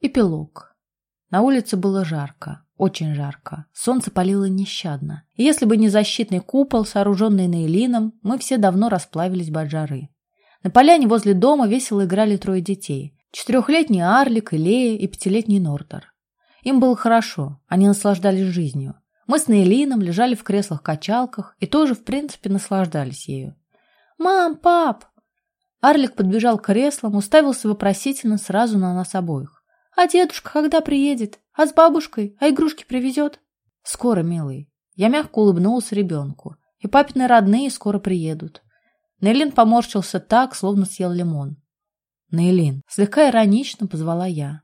Эпилог. На улице было жарко, очень жарко. Солнце палило нещадно. И если бы не защитный купол, сооруженный Нейлином, мы все давно расплавились бы от жары. На поляне возле дома весело играли трое детей. Четырехлетний Арлик, Илея и пятилетний Нортер. Им было хорошо, они наслаждались жизнью. Мы с Нейлином лежали в креслах-качалках и тоже, в принципе, наслаждались ею. «Мам, пап!» Арлик подбежал к креслам, уставился вопросительно сразу на нас обоих. А дедушка когда приедет? А с бабушкой? А игрушки привезет? Скоро, милый. Я мягко улыбнулся ребенку. И папины родные скоро приедут. Нейлин поморщился так, словно съел лимон. Нейлин, слегка иронично позвала я.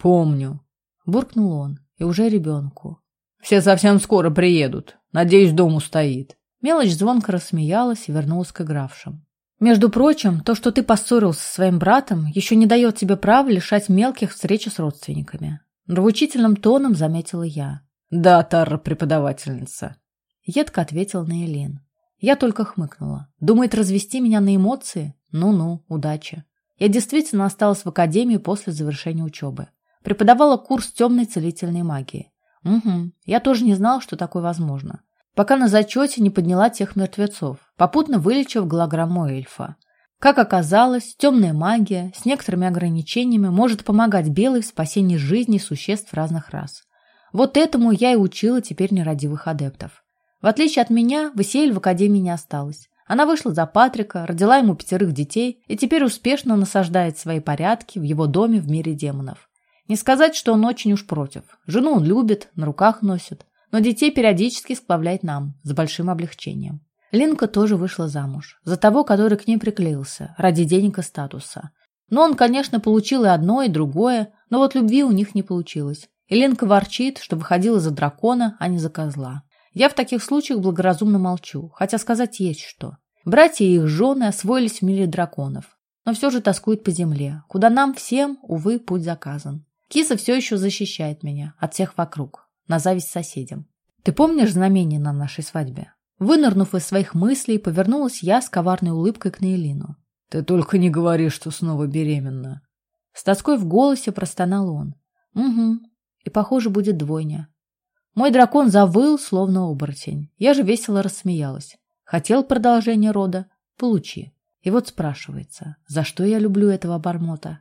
Помню. Буркнул он. И уже ребенку. Все совсем скоро приедут. Надеюсь, дом устоит. Мелочь звонко рассмеялась и вернулась к игравшим. Между прочим, то, что ты поссорился со своим братом, еще не дает тебе права лишать мелких встречи с родственниками. Нравоучительным тоном заметила я. Да, Тарра преподавательница. Едко ответил Наилин. Я только хмыкнула. Думает развести меня на эмоции? Ну-ну, удачи. Я действительно осталась в академии после завершения учебы. Преподавала курс темной целительной магии. Угу, я тоже не знала, что такое возможно пока на зачете не подняла тех мертвецов, попутно вылечив голограмму эльфа. Как оказалось, темная магия с некоторыми ограничениями может помогать белой в спасении жизни существ разных рас. Вот этому я и учила теперь нерадивых адептов. В отличие от меня, Васиэль в академии не осталась. Она вышла за Патрика, родила ему пятерых детей и теперь успешно насаждает свои порядки в его доме в мире демонов. Не сказать, что он очень уж против. Жену он любит, на руках носит но детей периодически сплавляет нам, с большим облегчением. Линка тоже вышла замуж, за того, который к ней приклеился, ради денег и статуса. Но он, конечно, получил и одно, и другое, но вот любви у них не получилось. И Ленка ворчит, что выходила за дракона, а не за козла. Я в таких случаях благоразумно молчу, хотя сказать есть что. Братья и их жены освоились в мире драконов, но все же тоскуют по земле, куда нам всем, увы, путь заказан. Киса все еще защищает меня от всех вокруг на зависть соседям. Ты помнишь знамение на нашей свадьбе? Вынырнув из своих мыслей, повернулась я с коварной улыбкой к Нейлину. Ты только не говори, что снова беременна. С тоской в голосе простонал он. Угу. И, похоже, будет двойня. Мой дракон завыл, словно оборотень. Я же весело рассмеялась. Хотел продолжение рода? Получи. И вот спрашивается, за что я люблю этого обормота?